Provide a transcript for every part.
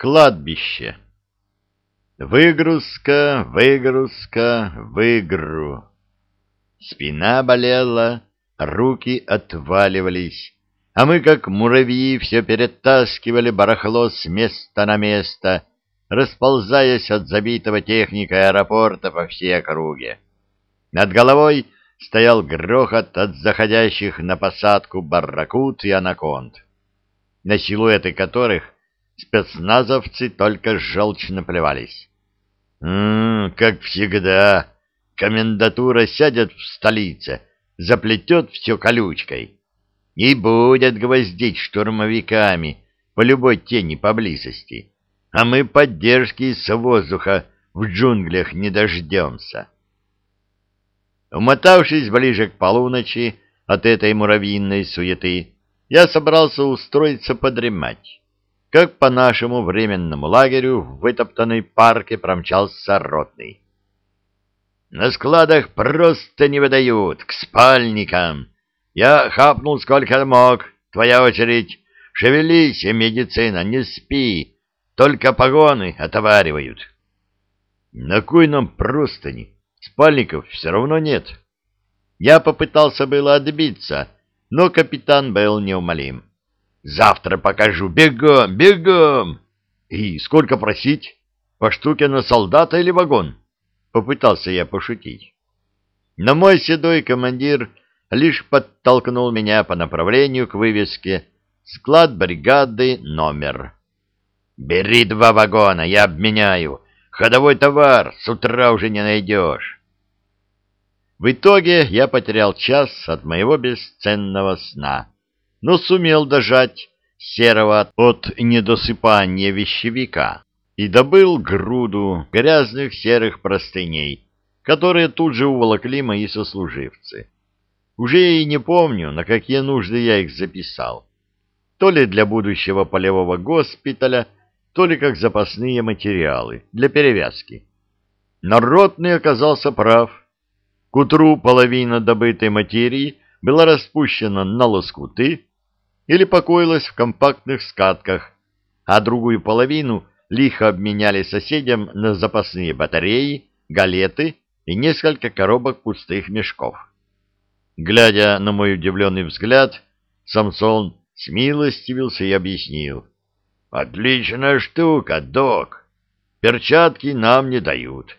Кладбище. Выгрузка, выгрузка, выгру. Спина болела, руки отваливались, а мы, как муравьи, все перетаскивали барахло с места на место, расползаясь от забитого техникой аэропорта по всей округе. Над головой стоял грохот от заходящих на посадку барракут и анаконд, на силуэты которых спецназовцы только желчно плевались. «М -м, как всегда, комендатура сядет в столице, заплетет все колючкой и будет гвоздить штурмовиками по любой тени поблизости, а мы поддержки с воздуха в джунглях не дождемся». Умотавшись ближе к полуночи от этой муравьиной суеты, я собрался устроиться подремать. Как по нашему временному лагерю в вытоптанной парке промчался ротный. На складах просто не выдают, к спальникам. Я хапнул сколько мог, твоя очередь. Шевелись, медицина, не спи, только погоны отоваривают. На кой нам простыни? Спальников все равно нет. Я попытался было отбиться, но капитан был неумолим. «Завтра покажу! Бегом! Бегом!» «И сколько просить? По штуке на солдата или вагон?» Попытался я пошутить. Но мой седой командир лишь подтолкнул меня по направлению к вывеске «Склад бригады номер». «Бери два вагона, я обменяю. Ходовой товар с утра уже не найдешь. В итоге я потерял час от моего бесценного сна, но сумел дожать серого от недосыпания вещевика и добыл груду грязных серых простыней, которые тут же уволокли мои сослуживцы. Уже и не помню, на какие нужды я их записал. То ли для будущего полевого госпиталя, то ли как запасные материалы для перевязки. Народный оказался прав. К утру половина добытой материи была распущена на лоскуты или покоилась в компактных скатках, а другую половину лихо обменяли соседям на запасные батареи, галеты и несколько коробок пустых мешков. Глядя на мой удивленный взгляд, Самсон смилостивился и объяснил — Отличная штука, док. Перчатки нам не дают.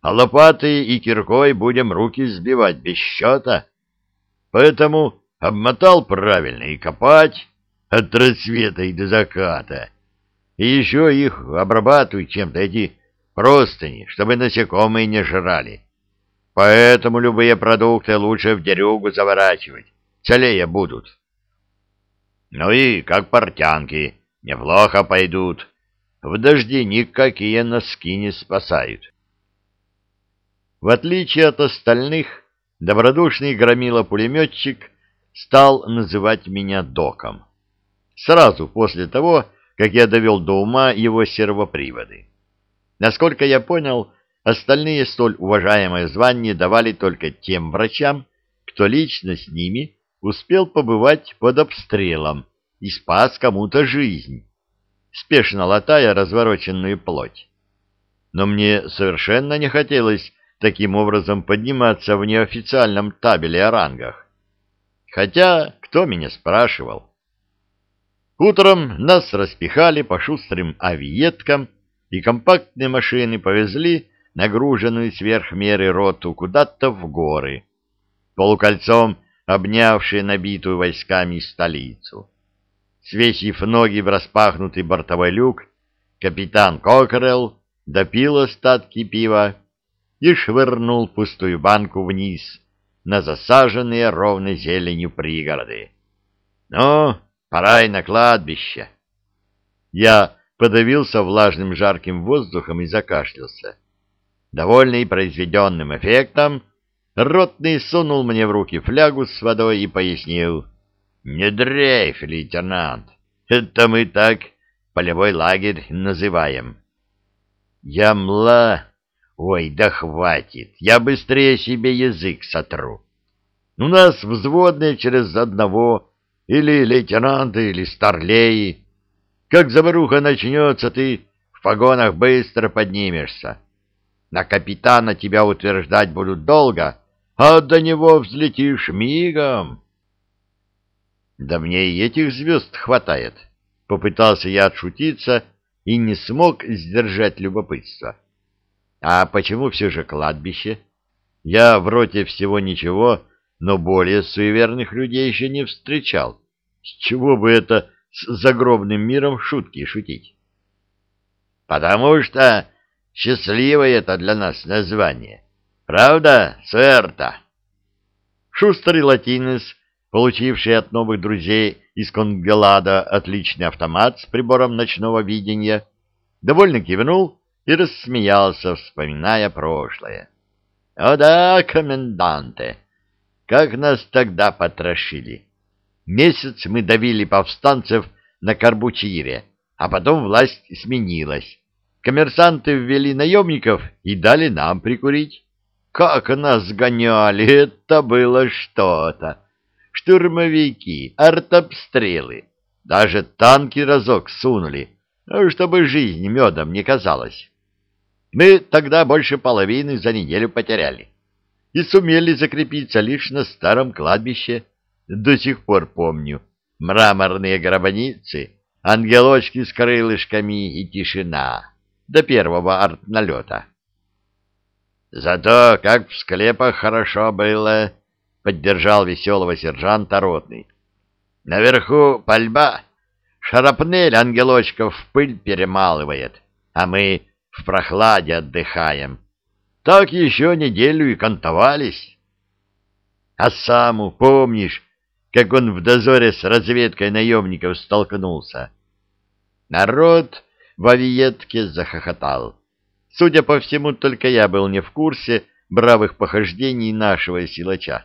А лопатой и киркой будем руки сбивать без счета. Поэтому обмотал правильно и копать от рассвета и до заката. И еще их обрабатывают чем-то эти простыни, чтобы насекомые не жрали. Поэтому любые продукты лучше в дерюгу заворачивать, целее будут. Ну и как портянки неплохо пойдут. В дожди никакие носки не спасают. В отличие от остальных, добродушный громила-пулеметчик стал называть меня доком. Сразу после того, как я довел до ума его сервоприводы. Насколько я понял, остальные столь уважаемые звания давали только тем врачам, кто лично с ними успел побывать под обстрелом и спас кому-то жизнь, спешно латая развороченную плоть. Но мне совершенно не хотелось таким образом подниматься в неофициальном табеле о рангах. Хотя, кто меня спрашивал? Утром нас распихали по шустрым авиеткам, и компактные машины повезли нагруженную сверх меры роту куда-то в горы, полукольцом обнявшие набитую войсками столицу. Свесив ноги в распахнутый бортовой люк, капитан Кокрелл допил остатки пива и швырнул пустую банку вниз на засаженные ровной зеленью пригороды. «Ну, пора и на кладбище!» Я подавился влажным жарким воздухом и закашлялся. Довольный произведенным эффектом, ротный сунул мне в руки флягу с водой и пояснил — не дрейф, лейтенант. Это мы так полевой лагерь называем. Я мла... Ой, да хватит. Я быстрее себе язык сотру. У нас взводные через одного, или лейтенанты, или старлеи. Как заваруха начнется, ты в погонах быстро поднимешься. На капитана тебя утверждать будут долго, а до него взлетишь мигом. Да мне и этих звезд хватает. Попытался я отшутиться и не смог сдержать любопытство. А почему все же кладбище? Я в роте всего ничего, но более суеверных людей еще не встречал. С чего бы это с загробным миром шутки шутить? Потому что счастливое это для нас название. Правда, Суэрта? Шустрый латинец, получивший от новых друзей из Конгелада отличный автомат с прибором ночного видения, довольно кивнул и рассмеялся, вспоминая прошлое. — О да, коменданте, как нас тогда потрошили! Месяц мы давили повстанцев на Карбучире, а потом власть сменилась. Коммерсанты ввели наемников и дали нам прикурить. Как нас гоняли, это было что-то. Штурмовики, артобстрелы, даже танки разок сунули, ну, чтобы жизнь медом не казалась. Мы тогда больше половины за неделю потеряли и сумели закрепиться лишь на старом кладбище. До сих пор помню мраморные гробницы, ангелочки с крылышками и тишина до первого артналета. Зато как в склепах хорошо было, — поддержал веселого сержанта ротный. Наверху пальба, шарапнель ангелочков в пыль перемалывает, а мы в прохладе отдыхаем. Так еще неделю и кантовались. А саму помнишь, как он в дозоре с разведкой наемников столкнулся? Народ в авиетке захохотал. Судя по всему, только я был не в курсе бравых похождений нашего силача.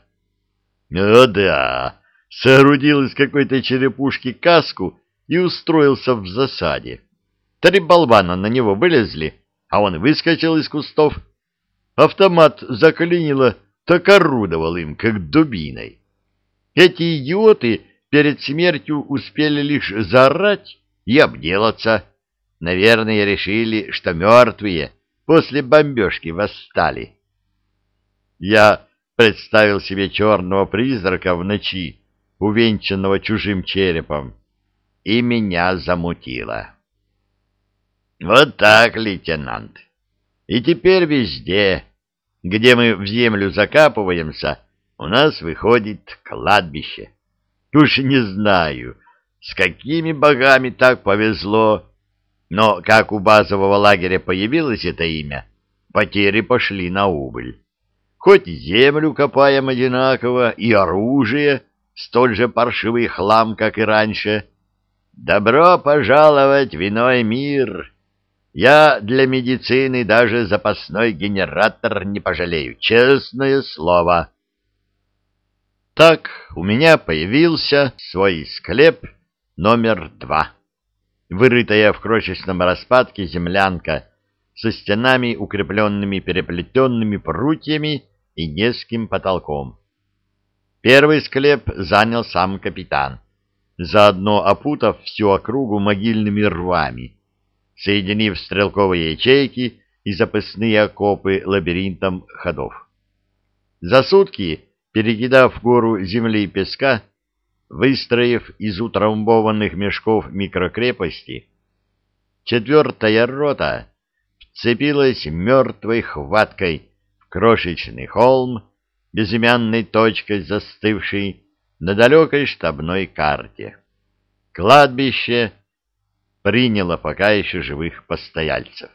О да, соорудил из какой-то черепушки каску и устроился в засаде. Три болвана на него вылезли, а он выскочил из кустов. Автомат заклинило, так орудовал им, как дубиной. Эти идиоты перед смертью успели лишь заорать и обделаться. Наверное, решили, что мертвые после бомбежки восстали. Я представил себе черного призрака в ночи, увенчанного чужим черепом, и меня замутило. Вот так, лейтенант. И теперь везде, где мы в землю закапываемся, у нас выходит кладбище. Уж не знаю, с какими богами так повезло, но как у базового лагеря появилось это имя, потери пошли на убыль. Хоть землю копаем одинаково, и оружие столь же паршивый хлам, как и раньше. Добро пожаловать в иной мир! Я для медицины даже запасной генератор не пожалею, честное слово. Так у меня появился свой склеп номер два вырытая в крошечном распадке землянка со стенами, укрепленными переплетенными прутьями и низким потолком. Первый склеп занял сам капитан, заодно опутав всю округу могильными рвами, соединив стрелковые ячейки и запасные окопы лабиринтом ходов. За сутки, перекидав гору земли и песка, Выстроив из утрамбованных мешков микрокрепости, четвертая рота вцепилась мертвой хваткой в крошечный холм, безымянной точкой застывший на далекой штабной карте. Кладбище приняло пока еще живых постояльцев.